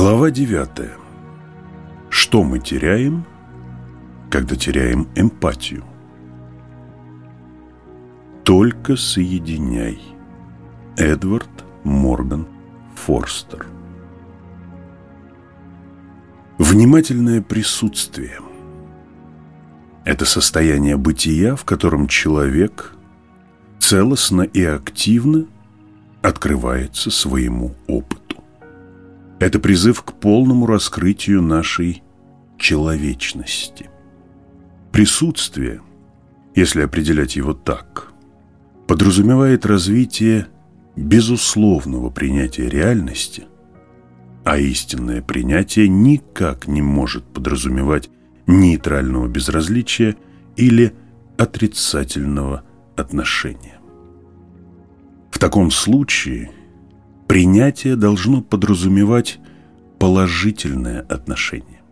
Глава 9. Что мы теряем, когда теряем эмпатию? Только соединяй. Эдвард Морган Форстер. Внимательное присутствие – это состояние бытия, в котором человек целостно и активно открывается своему опыту. Это призыв к полному раскрытию нашей человечности. Присутствие, если определять его так, подразумевает развитие безусловного принятия реальности, а истинное принятие никак не может подразумевать нейтрального безразличия или отрицательного отношения. В таком случае – Принятие должно подразумевать положительное отношение,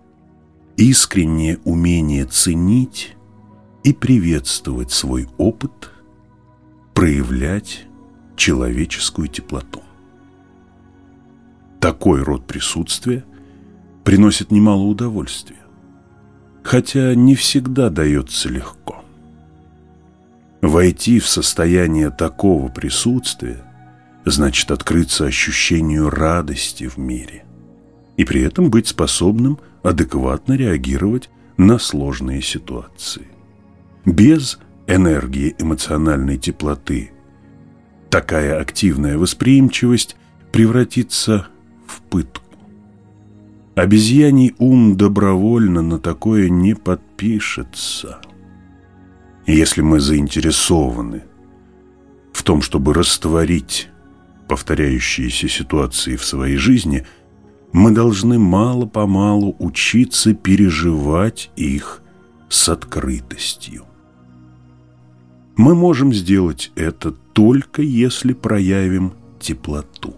искреннее умение ценить и приветствовать свой опыт, проявлять человеческую теплоту. Такой род присутствия приносит немало удовольствия, хотя не всегда дается легко. Войти в состояние такого присутствия значит открыться ощущению радости в мире и при этом быть способным адекватно реагировать на сложные ситуации. Без энергии эмоциональной теплоты такая активная восприимчивость превратится в пытку. Обезьяний ум добровольно на такое не подпишется. если мы заинтересованы в том, чтобы растворить повторяющиеся ситуации в своей жизни, мы должны мало-помалу учиться переживать их с открытостью. Мы можем сделать это только если проявим теплоту.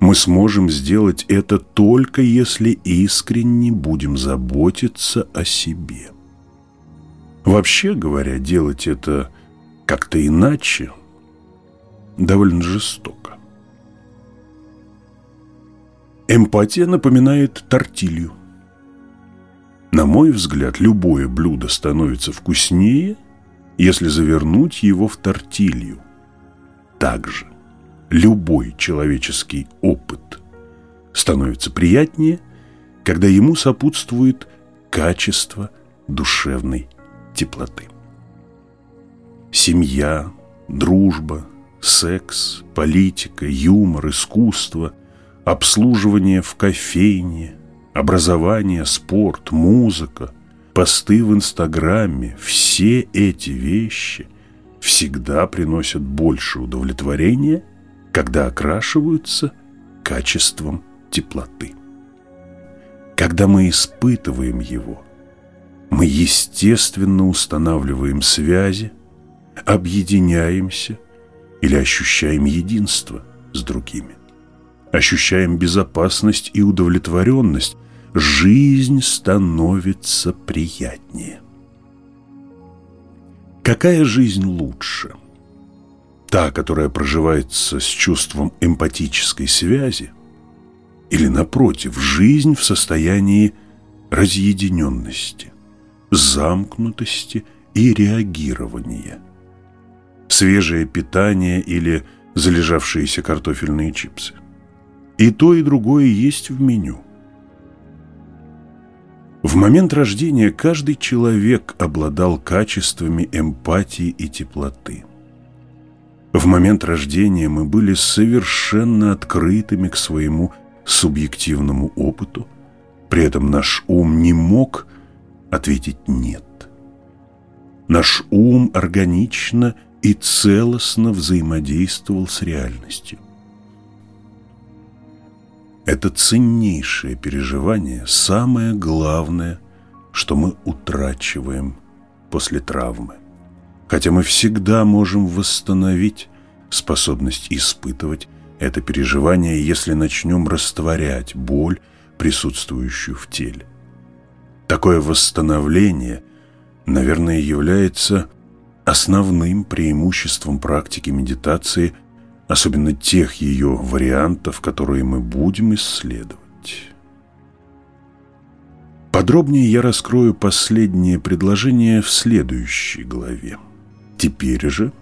Мы сможем сделать это только если искренне будем заботиться о себе. Вообще говоря, делать это как-то иначе довольно жестоко. Эмпатия напоминает тортилью. На мой взгляд, любое блюдо становится вкуснее, если завернуть его в тортилью. Также любой человеческий опыт становится приятнее, когда ему сопутствует качество душевной теплоты. Семья, дружба, секс, политика, юмор, искусство, обслуживание в кофейне, образование, спорт, музыка, посты в Инстаграме, все эти вещи всегда приносят больше удовлетворения, когда окрашиваются качеством теплоты. Когда мы испытываем его, мы естественно устанавливаем связи, объединяемся – или ощущаем единство с другими. Ощущаем безопасность и удовлетворенность. Жизнь становится приятнее. Какая жизнь лучше? Та, которая проживается с чувством эмпатической связи, или, напротив, жизнь в состоянии разъединенности, замкнутости и реагирования – свежее питание или залежавшиеся картофельные чипсы. И то, и другое есть в меню. В момент рождения каждый человек обладал качествами эмпатии и теплоты. В момент рождения мы были совершенно открытыми к своему субъективному опыту, при этом наш ум не мог ответить «нет». Наш ум органично и целостно взаимодействовал с реальностью. Это ценнейшее переживание, самое главное, что мы утрачиваем после травмы. Хотя мы всегда можем восстановить способность испытывать это переживание, если начнем растворять боль, присутствующую в теле. Такое восстановление, наверное, является основным преимуществом практики медитации, особенно тех ее вариантов, которые мы будем исследовать. Подробнее я раскрою последнее предложение в следующей главе. Теперь же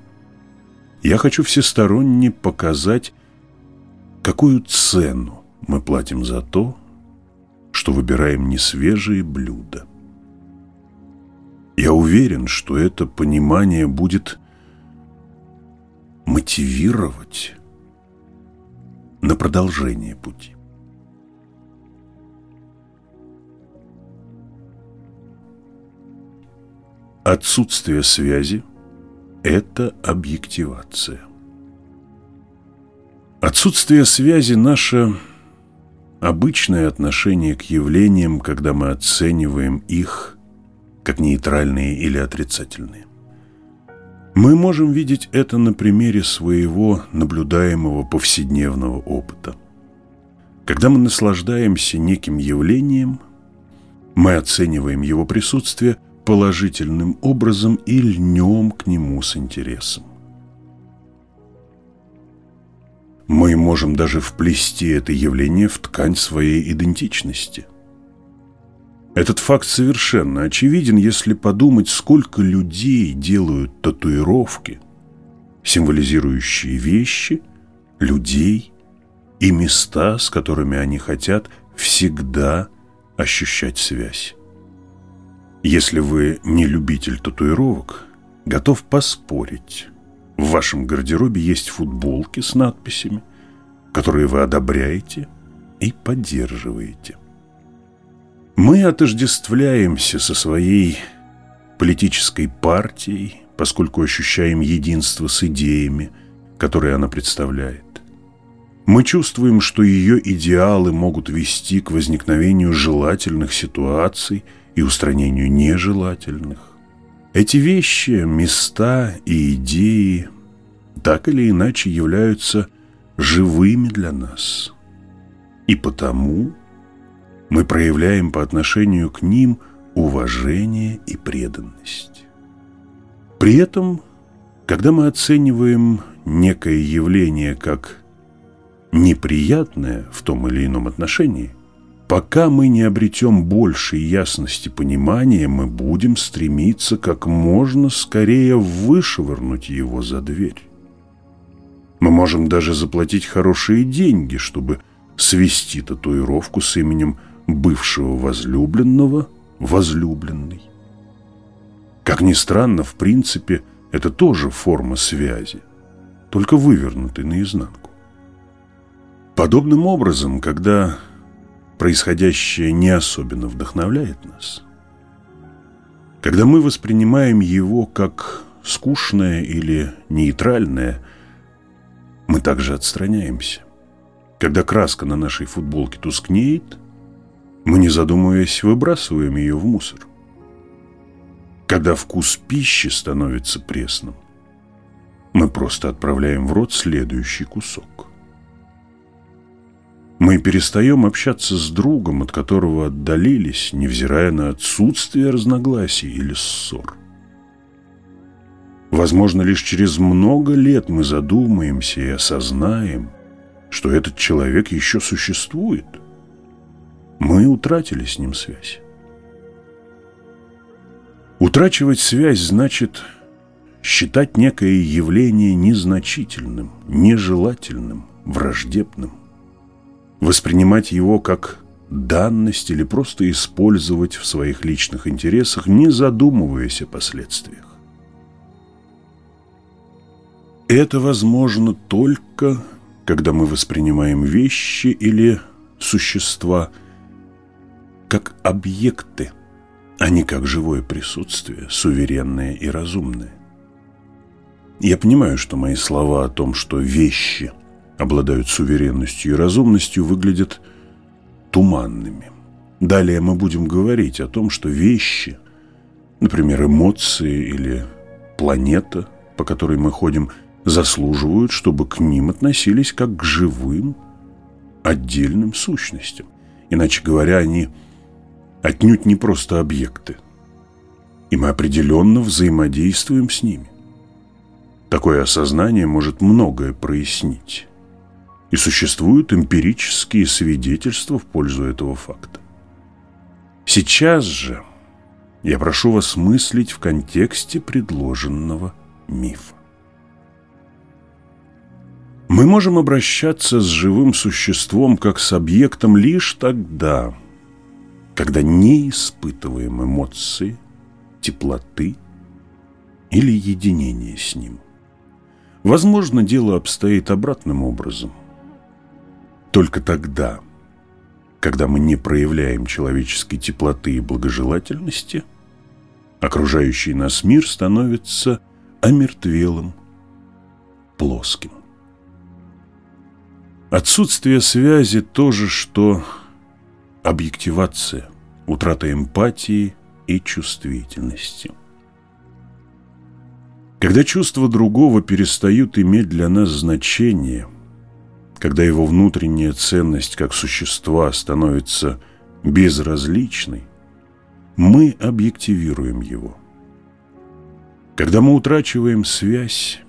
я хочу всесторонне показать, какую цену мы платим за то, что выбираем несвежие блюда. Я уверен, что это понимание будет мотивировать на продолжение пути. Отсутствие связи – это объективация. Отсутствие связи – наше обычное отношение к явлениям, когда мы оцениваем их как нейтральные или отрицательные. Мы можем видеть это на примере своего наблюдаемого повседневного опыта. Когда мы наслаждаемся неким явлением, мы оцениваем его присутствие – положительным образом и льнем к нему с интересом. Мы можем даже вплести это явление в ткань своей идентичности. Этот факт совершенно очевиден, если подумать, сколько людей делают татуировки, символизирующие вещи, людей и места, с которыми они хотят всегда ощущать связь. Если вы не любитель татуировок, готов поспорить. В вашем гардеробе есть футболки с надписями, которые вы одобряете и поддерживаете. Мы отождествляемся со своей политической партией, поскольку ощущаем единство с идеями, которые она представляет. Мы чувствуем, что ее идеалы могут вести к возникновению желательных ситуаций – и устранению нежелательных. Эти вещи, места и идеи так или иначе являются живыми для нас. И потому мы проявляем по отношению к ним уважение и преданность. При этом, когда мы оцениваем некое явление как неприятное в том или ином отношении, Пока мы не обретем большей ясности понимания, мы будем стремиться как можно скорее вышвырнуть его за дверь. Мы можем даже заплатить хорошие деньги, чтобы свести татуировку с именем бывшего возлюбленного возлюбленный. Как ни странно, в принципе, это тоже форма связи, только вывернутой наизнанку. Подобным образом, когда происходящее не особенно вдохновляет нас, когда мы воспринимаем его как скучное или нейтральное, мы также отстраняемся. Когда краска на нашей футболке тускнеет, мы, не задумываясь, выбрасываем ее в мусор. Когда вкус пищи становится пресным, мы просто отправляем в рот следующий кусок. Мы перестаем общаться с другом, от которого отдалились, невзирая на отсутствие разногласий или ссор. Возможно, лишь через много лет мы задумаемся и осознаем, что этот человек еще существует. Мы утратили с ним связь. Утрачивать связь значит считать некое явление незначительным, нежелательным, враждебным воспринимать его как данность или просто использовать в своих личных интересах, не задумываясь о последствиях. Это возможно только, когда мы воспринимаем вещи или существа как объекты, а не как живое присутствие, суверенное и разумное. Я понимаю, что мои слова о том, что вещи – обладают суверенностью и разумностью, выглядят туманными. Далее мы будем говорить о том, что вещи, например, эмоции или планета, по которой мы ходим, заслуживают, чтобы к ним относились как к живым, отдельным сущностям. Иначе говоря, они отнюдь не просто объекты, и мы определенно взаимодействуем с ними. Такое осознание может многое прояснить. И существуют эмпирические свидетельства в пользу этого факта. Сейчас же я прошу вас мыслить в контексте предложенного мифа. Мы можем обращаться с живым существом как с объектом лишь тогда, когда не испытываем эмоции, теплоты или единения с ним. Возможно, дело обстоит обратным образом. Только тогда, когда мы не проявляем человеческой теплоты и благожелательности, окружающий нас мир становится омертвелым, плоским. Отсутствие связи – то же, что объективация, утрата эмпатии и чувствительности. Когда чувства другого перестают иметь для нас значение, когда его внутренняя ценность как существа становится безразличной, мы объективируем его. Когда мы утрачиваем связь,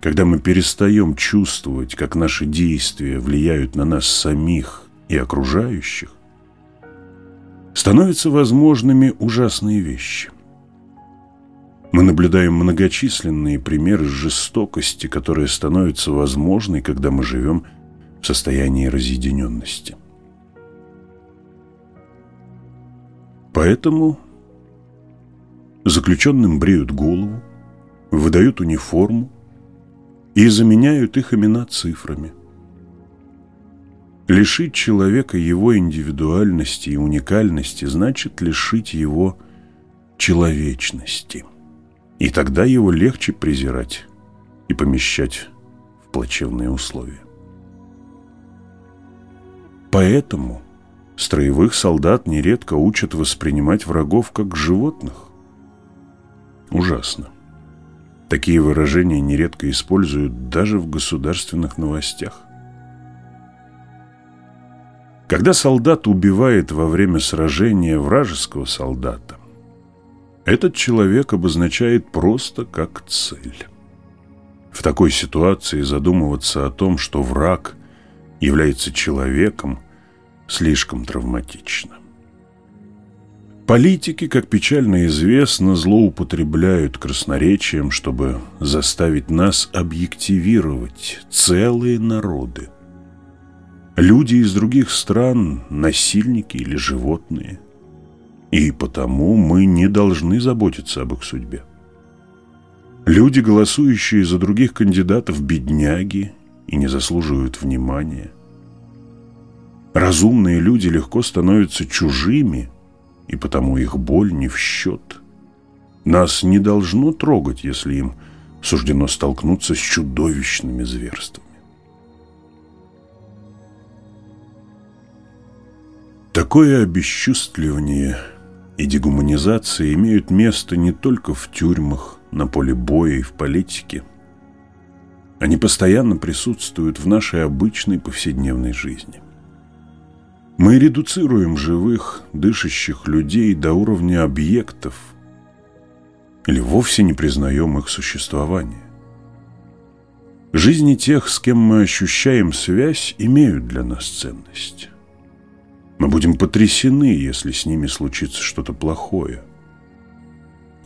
когда мы перестаем чувствовать, как наши действия влияют на нас самих и окружающих, становятся возможными ужасные вещи. Мы наблюдаем многочисленные примеры жестокости, которая становится возможной, когда мы живем в состоянии разъединенности. Поэтому заключенным бреют голову, выдают униформу и заменяют их имена цифрами. Лишить человека его индивидуальности и уникальности значит лишить его человечности. И тогда его легче презирать и помещать в плачевные условия. Поэтому строевых солдат нередко учат воспринимать врагов как животных. Ужасно. Такие выражения нередко используют даже в государственных новостях. Когда солдат убивает во время сражения вражеского солдата, этот человек обозначает просто как цель. В такой ситуации задумываться о том, что враг является человеком, слишком травматично. Политики, как печально известно, злоупотребляют красноречием, чтобы заставить нас объективировать целые народы. Люди из других стран – насильники или животные. И потому мы не должны заботиться об их судьбе. Люди, голосующие за других кандидатов, бедняги и не заслуживают внимания. Разумные люди легко становятся чужими – и потому их боль не в счет. Нас не должно трогать, если им суждено столкнуться с чудовищными зверствами. Такое обесчувствливание и дегуманизация имеют место не только в тюрьмах, на поле боя и в политике. Они постоянно присутствуют в нашей обычной повседневной жизни. Мы редуцируем живых, дышащих людей до уровня объектов или вовсе не признаем их существование. Жизни тех, с кем мы ощущаем связь, имеют для нас ценность. Мы будем потрясены, если с ними случится что-то плохое.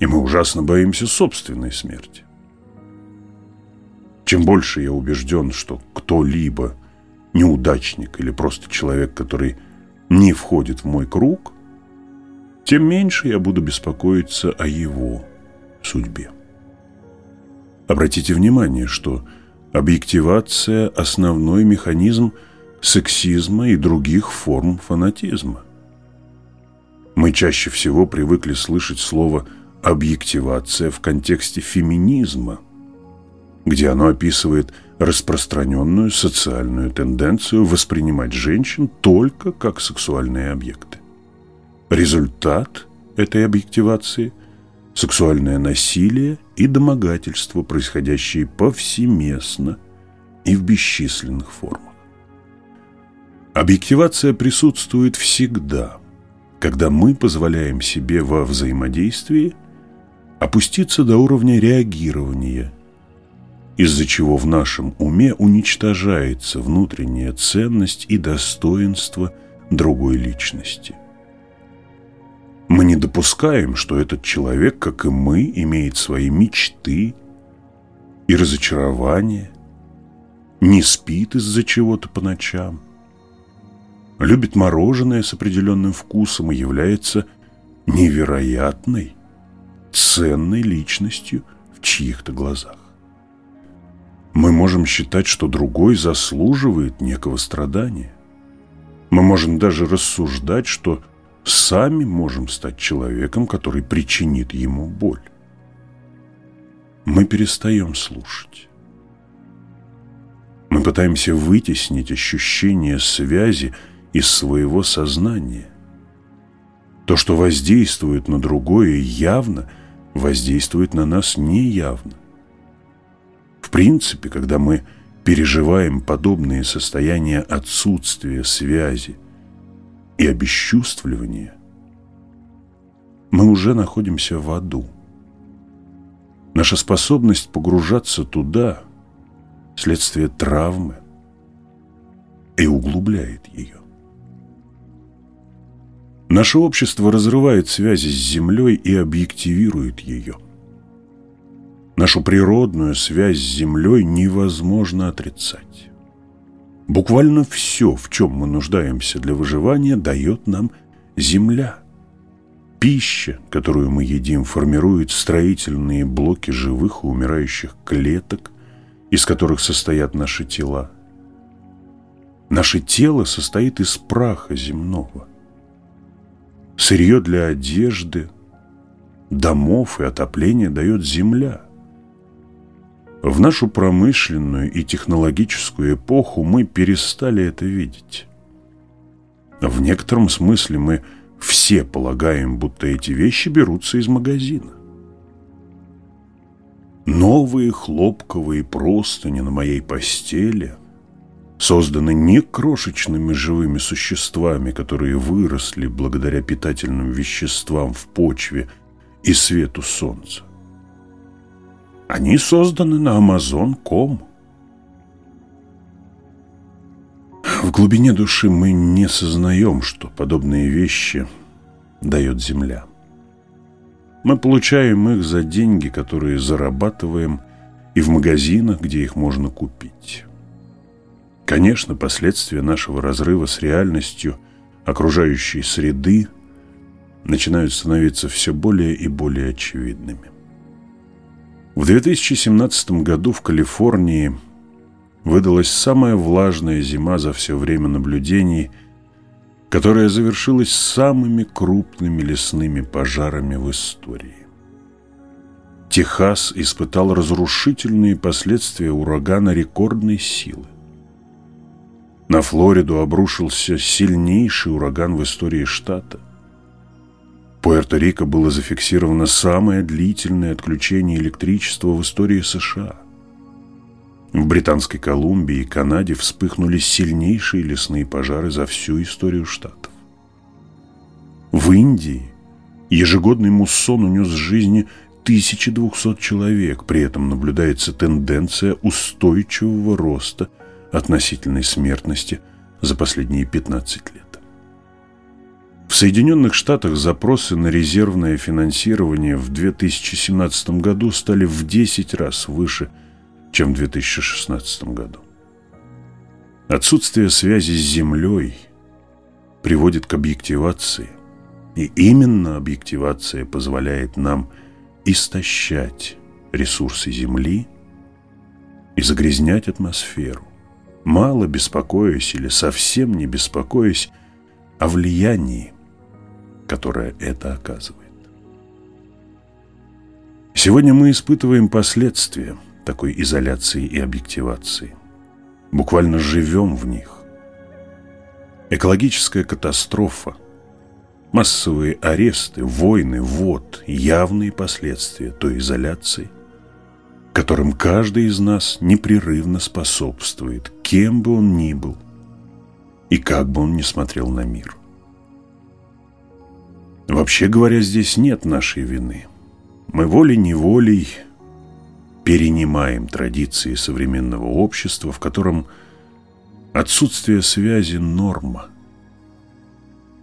И мы ужасно боимся собственной смерти. Чем больше я убежден, что кто-либо неудачник или просто человек, который не входит в мой круг, тем меньше я буду беспокоиться о его судьбе. Обратите внимание, что объективация – основной механизм сексизма и других форм фанатизма. Мы чаще всего привыкли слышать слово «объективация» в контексте феминизма, где оно описывает распространенную социальную тенденцию воспринимать женщин только как сексуальные объекты. Результат этой объективации – сексуальное насилие и домогательство, происходящие повсеместно и в бесчисленных формах. Объективация присутствует всегда, когда мы позволяем себе во взаимодействии опуститься до уровня реагирования – из-за чего в нашем уме уничтожается внутренняя ценность и достоинство другой личности. Мы не допускаем, что этот человек, как и мы, имеет свои мечты и разочарования, не спит из-за чего-то по ночам, любит мороженое с определенным вкусом и является невероятной, ценной личностью в чьих-то глазах. Мы можем считать, что другой заслуживает некого страдания. Мы можем даже рассуждать, что сами можем стать человеком, который причинит ему боль. Мы перестаем слушать. Мы пытаемся вытеснить ощущение связи из своего сознания. То, что воздействует на другое явно, воздействует на нас неявно. В принципе, когда мы переживаем подобные состояния отсутствия связи и обесчувствливания, мы уже находимся в аду. Наша способность погружаться туда – следствие травмы и углубляет ее. Наше общество разрывает связи с Землей и объективирует ее. Нашу природную связь с Землей невозможно отрицать. Буквально все, в чем мы нуждаемся для выживания, дает нам Земля. Пища, которую мы едим, формирует строительные блоки живых и умирающих клеток, из которых состоят наши тела. Наше тело состоит из праха земного сырье для одежды, домов и отопления дает земля. В нашу промышленную и технологическую эпоху мы перестали это видеть. В некотором смысле мы все полагаем, будто эти вещи берутся из магазина. Новые хлопковые простыни на моей постели созданы не крошечными живыми существами, которые выросли благодаря питательным веществам в почве и свету солнца. Они созданы на Amazon.com. В глубине души мы не сознаем, что подобные вещи дает Земля. Мы получаем их за деньги, которые зарабатываем и в магазинах, где их можно купить. Конечно, последствия нашего разрыва с реальностью окружающей среды начинают становиться все более и более очевидными. В 2017 году в Калифорнии выдалась самая влажная зима за все время наблюдений, которая завершилась самыми крупными лесными пожарами в истории. Техас испытал разрушительные последствия урагана рекордной силы. На Флориду обрушился сильнейший ураган в истории штата. В Пуэрто-Рико было зафиксировано самое длительное отключение электричества в истории США. В Британской Колумбии и Канаде вспыхнули сильнейшие лесные пожары за всю историю штатов. В Индии ежегодный муссон унес жизни 1200 человек, при этом наблюдается тенденция устойчивого роста – относительной смертности за последние 15 лет. В Соединенных Штатах запросы на резервное финансирование в 2017 году стали в 10 раз выше, чем в 2016 году. Отсутствие связи с Землей приводит к объективации, и именно объективация позволяет нам истощать ресурсы Земли и загрязнять атмосферу мало беспокоясь или совсем не беспокоясь о влиянии, которое это оказывает. Сегодня мы испытываем последствия такой изоляции и объективации. Буквально живем в них. Экологическая катастрофа, массовые аресты, войны – вот явные последствия той изоляции – которым каждый из нас непрерывно способствует, кем бы он ни был и как бы он ни смотрел на мир. Вообще говоря, здесь нет нашей вины. Мы волей-неволей перенимаем традиции современного общества, в котором отсутствие связи – норма.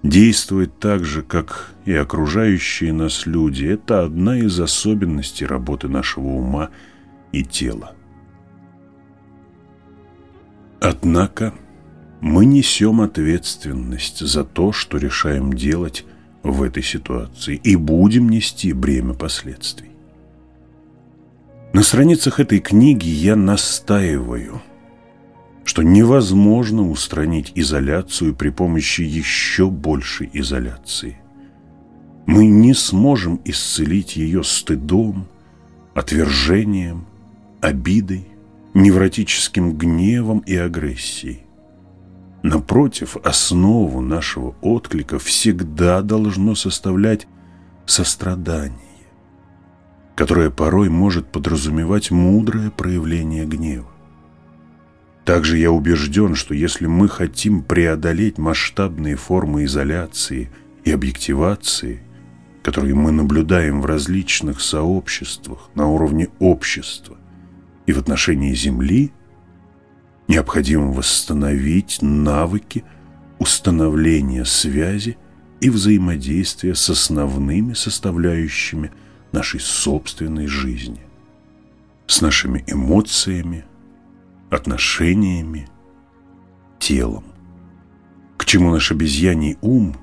Действовать так же, как и окружающие нас люди – это одна из особенностей работы нашего ума и тела. Однако мы несем ответственность за то, что решаем делать в этой ситуации, и будем нести бремя последствий. На страницах этой книги я настаиваю, что невозможно устранить изоляцию при помощи еще большей изоляции. Мы не сможем исцелить ее стыдом, отвержением, обидой, невротическим гневом и агрессией. Напротив, основу нашего отклика всегда должно составлять сострадание, которое порой может подразумевать мудрое проявление гнева. Также я убежден, что если мы хотим преодолеть масштабные формы изоляции и объективации, которые мы наблюдаем в различных сообществах на уровне общества и в отношении Земли – Необходимо восстановить навыки установления связи и взаимодействия с основными составляющими нашей собственной жизни, с нашими эмоциями, отношениями, телом, к чему наш обезьяний ум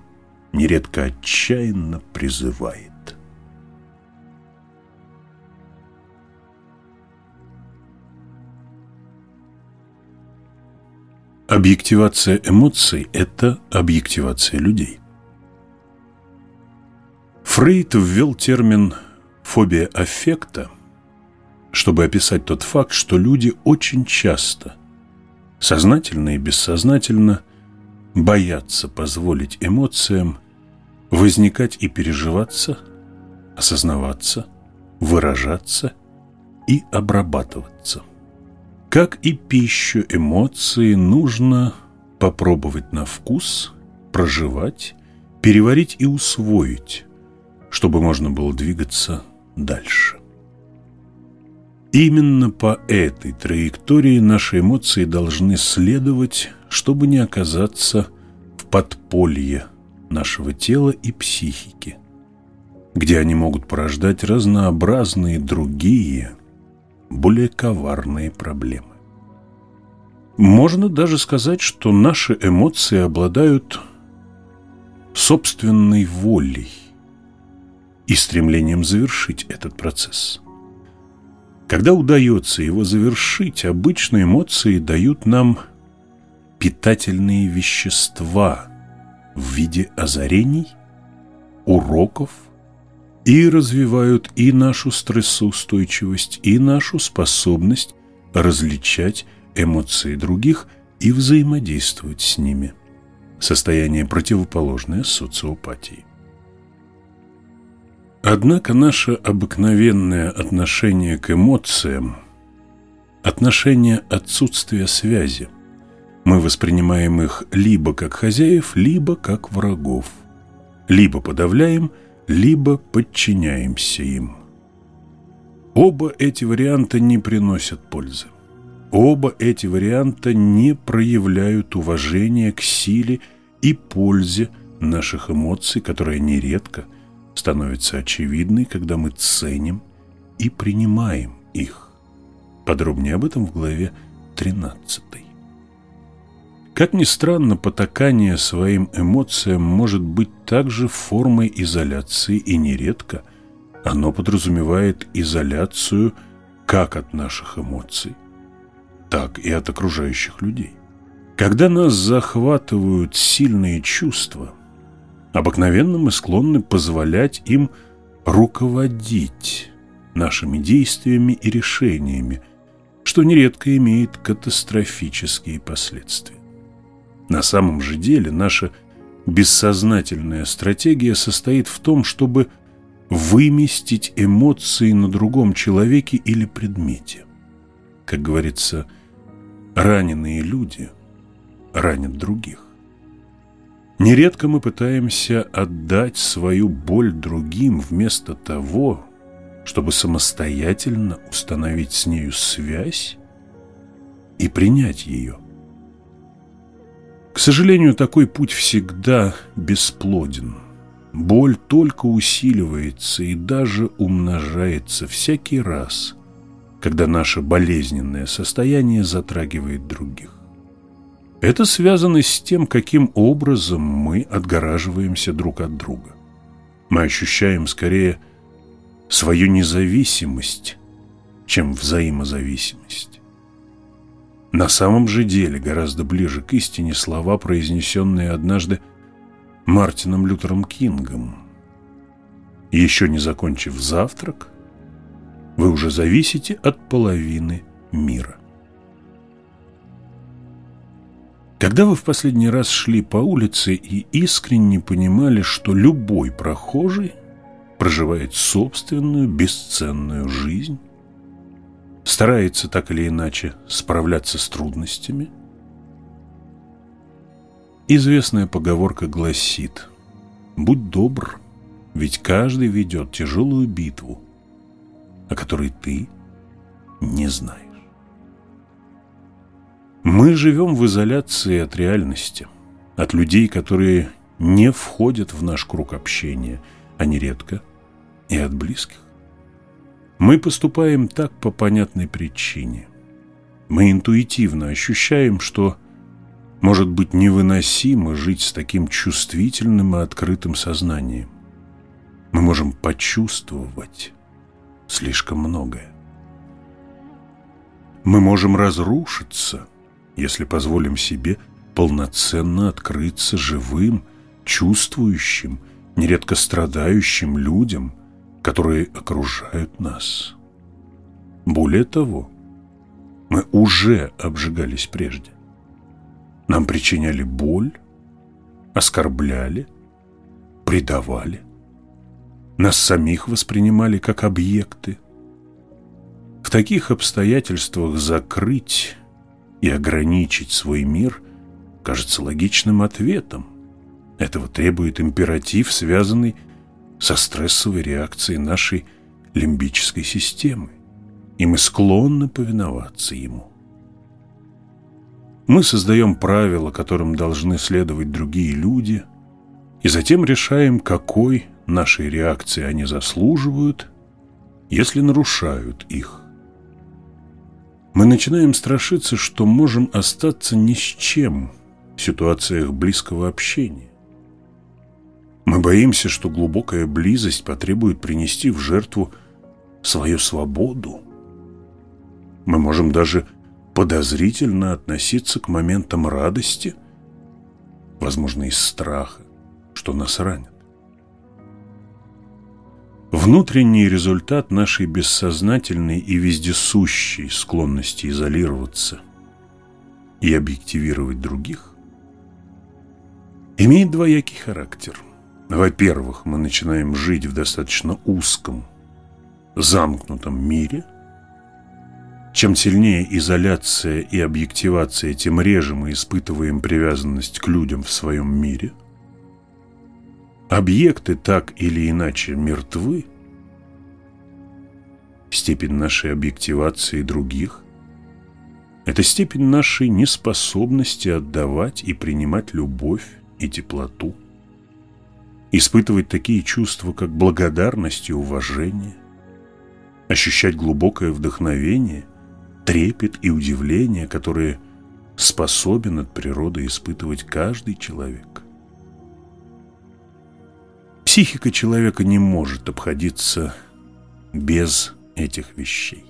нередко отчаянно призывает. Объективация эмоций – это объективация людей. Фрейд ввел термин «фобия аффекта», чтобы описать тот факт, что люди очень часто, сознательно и бессознательно, боятся позволить эмоциям возникать и переживаться, осознаваться, выражаться и обрабатываться. Как и пищу, эмоции нужно попробовать на вкус, проживать, переварить и усвоить, чтобы можно было двигаться дальше. Именно по этой траектории наши эмоции должны следовать, чтобы не оказаться в подполье нашего тела и психики, где они могут порождать разнообразные другие более коварные проблемы. Можно даже сказать, что наши эмоции обладают собственной волей и стремлением завершить этот процесс. Когда удается его завершить, обычно эмоции дают нам питательные вещества в виде озарений, уроков и развивают и нашу стрессоустойчивость, и нашу способность различать эмоции других и взаимодействовать с ними. Состояние противоположное социопатии. Однако наше обыкновенное отношение к эмоциям – отношение отсутствия связи. Мы воспринимаем их либо как хозяев, либо как врагов. Либо подавляем – либо подчиняемся им. Оба эти варианта не приносят пользы. Оба эти варианта не проявляют уважения к силе и пользе наших эмоций, которая нередко становится очевидной, когда мы ценим и принимаем их. Подробнее об этом в главе 13. Как ни странно, потакание своим эмоциям может быть также формой изоляции, и нередко оно подразумевает изоляцию как от наших эмоций, так и от окружающих людей. Когда нас захватывают сильные чувства, обыкновенно мы склонны позволять им руководить нашими действиями и решениями, что нередко имеет катастрофические последствия. На самом же деле наша бессознательная стратегия состоит в том, чтобы выместить эмоции на другом человеке или предмете. Как говорится, раненые люди ранят других. Нередко мы пытаемся отдать свою боль другим вместо того, чтобы самостоятельно установить с нею связь и принять ее. К сожалению, такой путь всегда бесплоден. Боль только усиливается и даже умножается всякий раз, когда наше болезненное состояние затрагивает других. Это связано с тем, каким образом мы отгораживаемся друг от друга. Мы ощущаем скорее свою независимость, чем взаимозависимость. На самом же деле гораздо ближе к истине слова, произнесенные однажды Мартином Лютером Кингом. Еще не закончив завтрак, вы уже зависите от половины мира. Когда вы в последний раз шли по улице и искренне понимали, что любой прохожий проживает собственную бесценную жизнь, старается так или иначе справляться с трудностями? Известная поговорка гласит «Будь добр, ведь каждый ведет тяжелую битву, о которой ты не знаешь». Мы живем в изоляции от реальности, от людей, которые не входят в наш круг общения, а нередко и от близких. Мы поступаем так по понятной причине. Мы интуитивно ощущаем, что может быть невыносимо жить с таким чувствительным и открытым сознанием. Мы можем почувствовать слишком многое. Мы можем разрушиться – если позволим себе полноценно открыться живым, чувствующим, нередко страдающим людям, которые окружают нас. Более того, мы уже обжигались прежде. Нам причиняли боль, оскорбляли, предавали. Нас самих воспринимали как объекты. В таких обстоятельствах закрыть и ограничить свой мир кажется логичным ответом. Этого требует императив, связанный со стрессовой реакцией нашей лимбической системы, и мы склонны повиноваться ему. Мы создаем правила, которым должны следовать другие люди, и затем решаем, какой нашей реакции они заслуживают, если нарушают их мы начинаем страшиться, что можем остаться ни с чем в ситуациях близкого общения. Мы боимся, что глубокая близость потребует принести в жертву свою свободу. Мы можем даже подозрительно относиться к моментам радости, возможно, из страха, что нас ранят. Внутренний результат нашей бессознательной и вездесущей склонности изолироваться и объективировать других имеет двоякий характер. Во-первых, мы начинаем жить в достаточно узком, замкнутом мире. Чем сильнее изоляция и объективация, тем реже мы испытываем привязанность к людям в своем мире – Объекты так или иначе мертвы. Степень нашей объективации других – это степень нашей неспособности отдавать и принимать любовь и теплоту. Испытывать такие чувства, как благодарность и уважение, ощущать глубокое вдохновение, трепет и удивление, которые способен от природы испытывать каждый человек. Психика человека не может обходиться без этих вещей.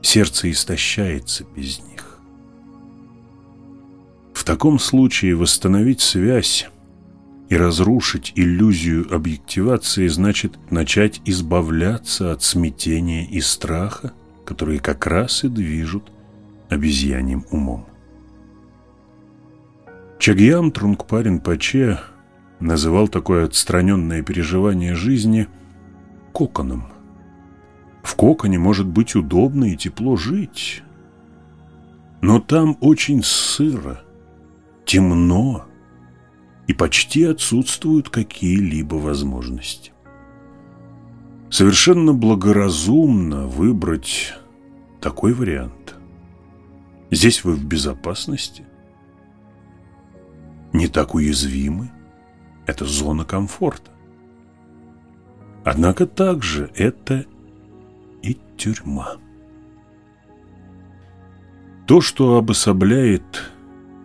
Сердце истощается без них. В таком случае восстановить связь и разрушить иллюзию объективации значит начать избавляться от смятения и страха, которые как раз и движут обезьяньим умом. Чагьям Трунгпарин Паче называл такое отстраненное переживание жизни коконом. В коконе может быть удобно и тепло жить, но там очень сыро, темно и почти отсутствуют какие-либо возможности. Совершенно благоразумно выбрать такой вариант. Здесь вы в безопасности, не так уязвимы, это зона комфорта. Однако также это и тюрьма. То, что обособляет,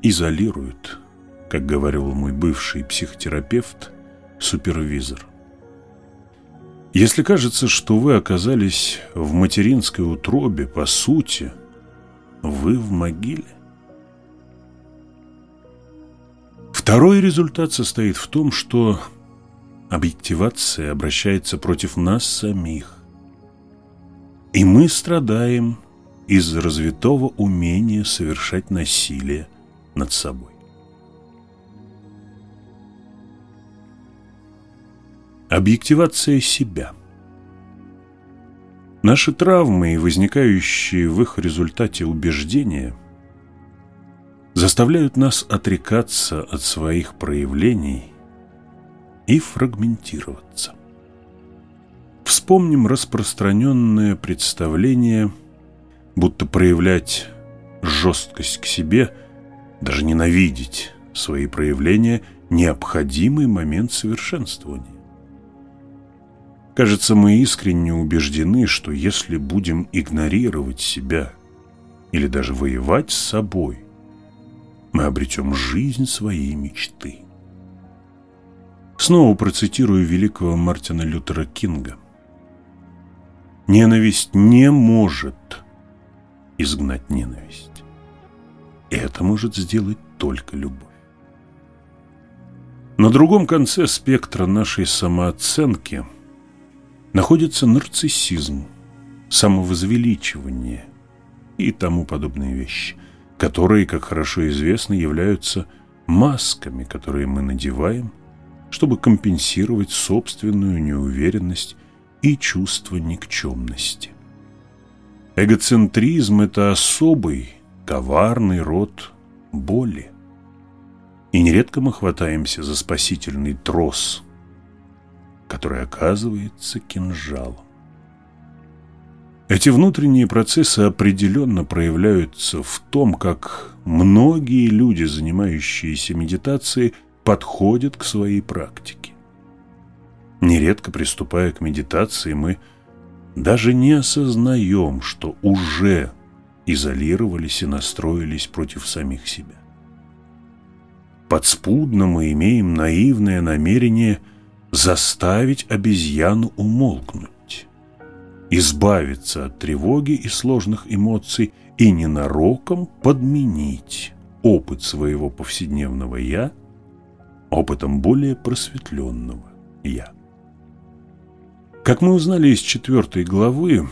изолирует, как говорил мой бывший психотерапевт, супервизор. Если кажется, что вы оказались в материнской утробе, по сути, вы в могиле. Второй результат состоит в том, что объективация обращается против нас самих. И мы страдаем из развитого умения совершать насилие над собой. Объективация себя. Наши травмы и возникающие в их результате убеждения заставляют нас отрекаться от своих проявлений и фрагментироваться. Вспомним распространенное представление, будто проявлять жесткость к себе, даже ненавидеть свои проявления – необходимый момент совершенствования. Кажется, мы искренне убеждены, что если будем игнорировать себя или даже воевать с собой, мы обретем жизнь своей мечты. Снова процитирую великого Мартина Лютера Кинга. Ненависть не может изгнать ненависть. Это может сделать только любовь. На другом конце спектра нашей самооценки – находится нарциссизм, самовозвеличивание и тому подобные вещи, которые, как хорошо известно, являются масками, которые мы надеваем, чтобы компенсировать собственную неуверенность и чувство никчемности. Эгоцентризм – это особый, коварный род боли. И нередко мы хватаемся за спасительный трос – который оказывается кинжалом. Эти внутренние процессы определенно проявляются в том, как многие люди, занимающиеся медитацией, подходят к своей практике. Нередко приступая к медитации, мы даже не осознаем, что уже изолировались и настроились против самих себя. Подспудно мы имеем наивное намерение – заставить обезьяну умолкнуть, избавиться от тревоги и сложных эмоций и ненароком подменить опыт своего повседневного «я» опытом более просветленного «я». Как мы узнали из четвертой главы,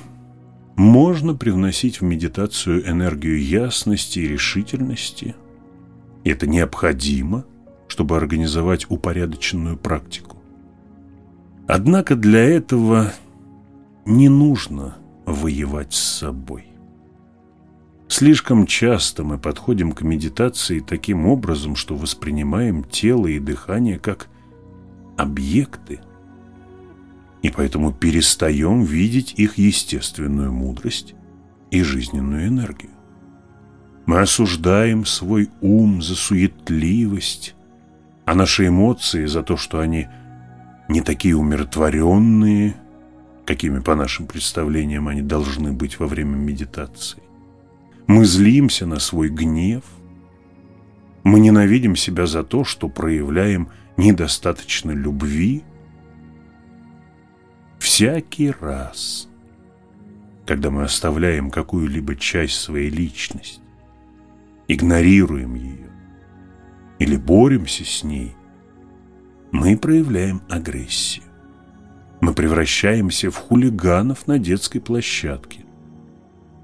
можно привносить в медитацию энергию ясности и решительности. Это необходимо, чтобы организовать упорядоченную практику. Однако для этого не нужно воевать с собой. Слишком часто мы подходим к медитации таким образом, что воспринимаем тело и дыхание как объекты, и поэтому перестаем видеть их естественную мудрость и жизненную энергию. Мы осуждаем свой ум за суетливость, а наши эмоции за то, что они – не такие умиротворенные, какими по нашим представлениям они должны быть во время медитации. Мы злимся на свой гнев, мы ненавидим себя за то, что проявляем недостаточно любви. Всякий раз, когда мы оставляем какую-либо часть своей личности, игнорируем ее или боремся с ней – мы проявляем агрессию. Мы превращаемся в хулиганов на детской площадке,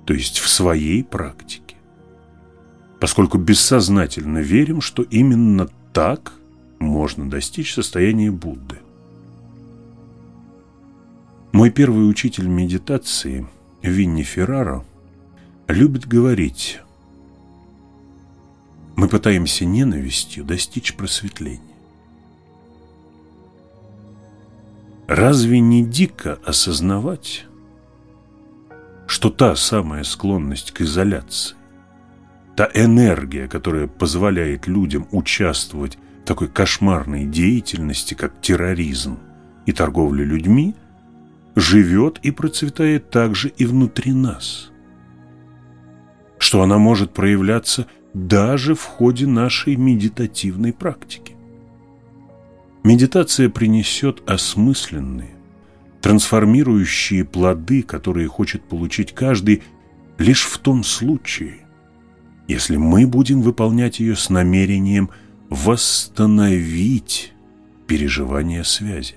то есть в своей практике, поскольку бессознательно верим, что именно так можно достичь состояния Будды. Мой первый учитель медитации, Винни Ферраро, любит говорить, мы пытаемся ненавистью достичь просветления. Разве не дико осознавать, что та самая склонность к изоляции, та энергия, которая позволяет людям участвовать в такой кошмарной деятельности, как терроризм и торговля людьми, живет и процветает также и внутри нас. Что она может проявляться даже в ходе нашей медитативной практики. Медитация принесет осмысленные, трансформирующие плоды, которые хочет получить каждый, лишь в том случае, если мы будем выполнять ее с намерением восстановить переживание связи.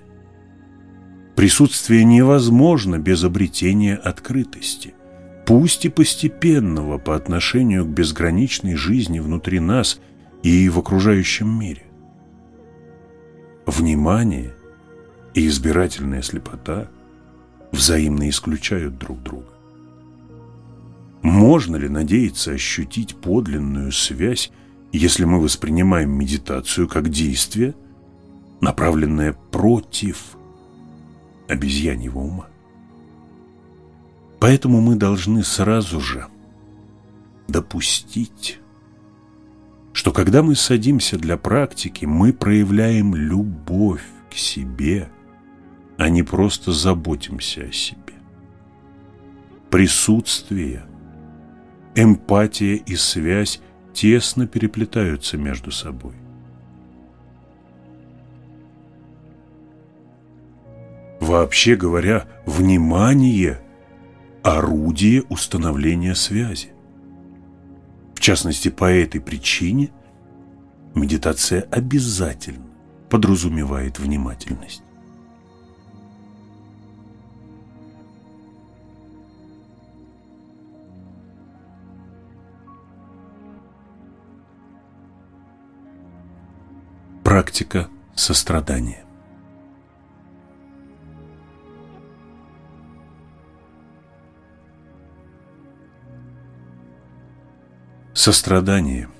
Присутствие невозможно без обретения открытости, пусть и постепенного по отношению к безграничной жизни внутри нас и в окружающем мире внимание и избирательная слепота взаимно исключают друг друга. Можно ли надеяться ощутить подлинную связь, если мы воспринимаем медитацию как действие, направленное против обезьяньего ума? Поэтому мы должны сразу же допустить, что когда мы садимся для практики, мы проявляем любовь к себе, а не просто заботимся о себе. Присутствие, эмпатия и связь тесно переплетаются между собой. Вообще говоря, внимание – орудие установления связи. В частности, по этой причине медитация обязательно подразумевает внимательность. Практика сострадания Сострадание,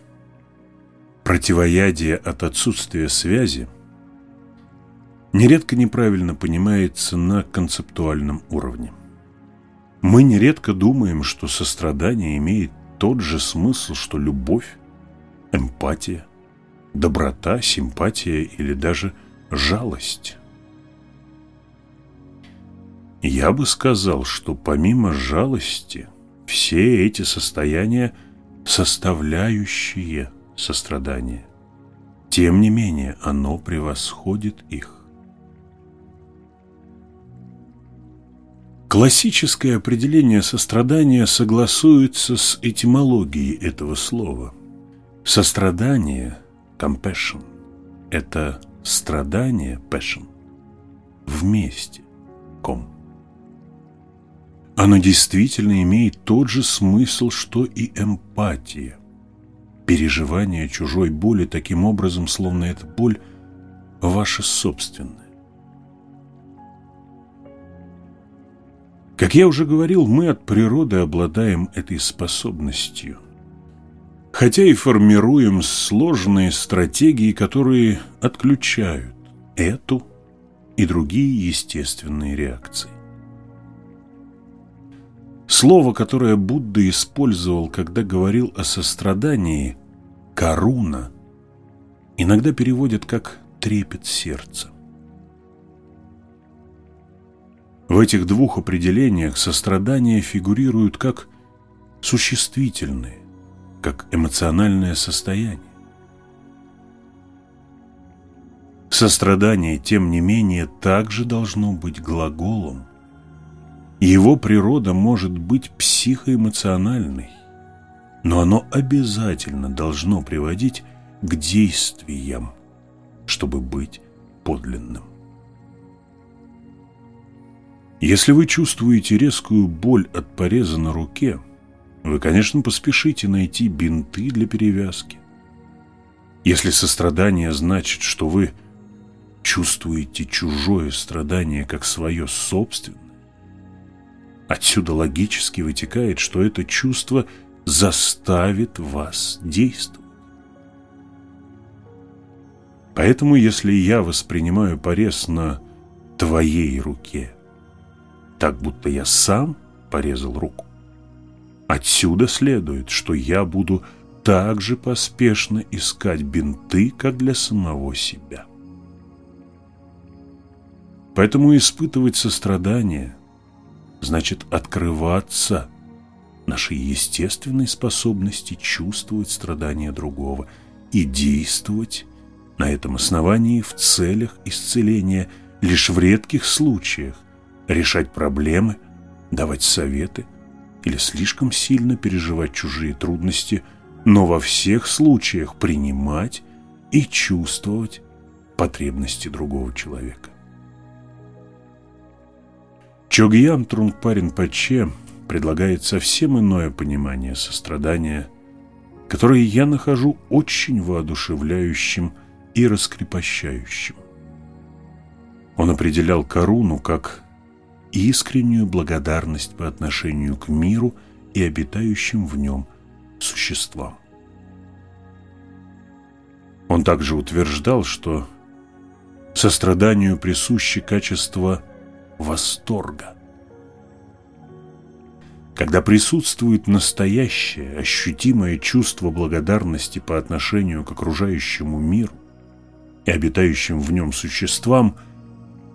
противоядие от отсутствия связи, нередко неправильно понимается на концептуальном уровне. Мы нередко думаем, что сострадание имеет тот же смысл, что любовь, эмпатия, доброта, симпатия или даже жалость. Я бы сказал, что помимо жалости, все эти состояния – составляющие сострадание. Тем не менее, оно превосходит их. Классическое определение сострадания согласуется с этимологией этого слова. Сострадание, compassion, это страдание, passion, вместе, com. Оно действительно имеет тот же смысл, что и эмпатия. Переживание чужой боли таким образом, словно эта боль ваша собственная. Как я уже говорил, мы от природы обладаем этой способностью. Хотя и формируем сложные стратегии, которые отключают эту и другие естественные реакции. Слово, которое Будда использовал, когда говорил о сострадании, «каруна», иногда переводят как «трепет сердца». В этих двух определениях сострадание фигурирует как существительное, как эмоциональное состояние. Сострадание, тем не менее, также должно быть глаголом – его природа может быть психоэмоциональной, но оно обязательно должно приводить к действиям, чтобы быть подлинным. Если вы чувствуете резкую боль от пореза на руке, вы, конечно, поспешите найти бинты для перевязки. Если сострадание значит, что вы чувствуете чужое страдание как свое собственное, Отсюда логически вытекает, что это чувство заставит вас действовать. Поэтому, если я воспринимаю порез на твоей руке, так будто я сам порезал руку. Отсюда следует, что я буду так же поспешно искать бинты, как для самого себя. Поэтому испытывать сострадание значит открываться нашей естественной способности чувствовать страдания другого и действовать на этом основании в целях исцеления лишь в редких случаях, решать проблемы, давать советы или слишком сильно переживать чужие трудности, но во всех случаях принимать и чувствовать потребности другого человека. Чогьям Трунгпарин Паче предлагает совсем иное понимание сострадания, которое я нахожу очень воодушевляющим и раскрепощающим. Он определял Каруну как искреннюю благодарность по отношению к миру и обитающим в нем существам. Он также утверждал, что состраданию присуще качество – восторга. Когда присутствует настоящее, ощутимое чувство благодарности по отношению к окружающему миру и обитающим в нем существам,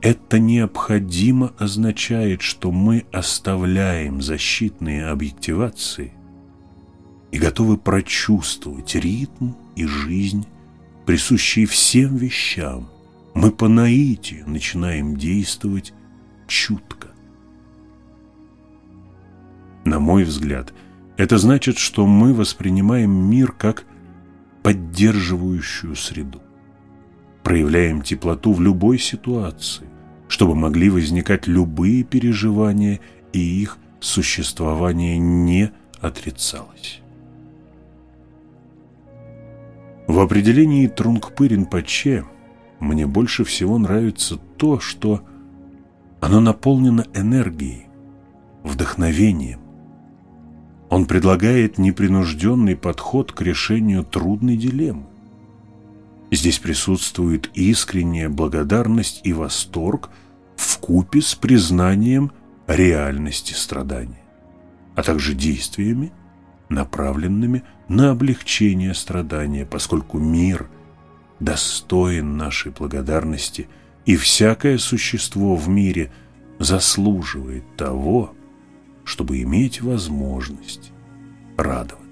это необходимо означает, что мы оставляем защитные объективации и готовы прочувствовать ритм и жизнь, присущие всем вещам. Мы по наитию начинаем действовать чутко. На мой взгляд, это значит, что мы воспринимаем мир как поддерживающую среду. Проявляем теплоту в любой ситуации, чтобы могли возникать любые переживания, и их существование не отрицалось. В определении Трунгпырин Паче мне больше всего нравится то, что оно наполнено энергией, вдохновением. Он предлагает непринужденный подход к решению трудной дилеммы. Здесь присутствует искренняя благодарность и восторг в купе с признанием реальности страдания, а также действиями, направленными на облегчение страдания, поскольку мир достоин нашей благодарности – и всякое существо в мире заслуживает того, чтобы иметь возможность радоваться.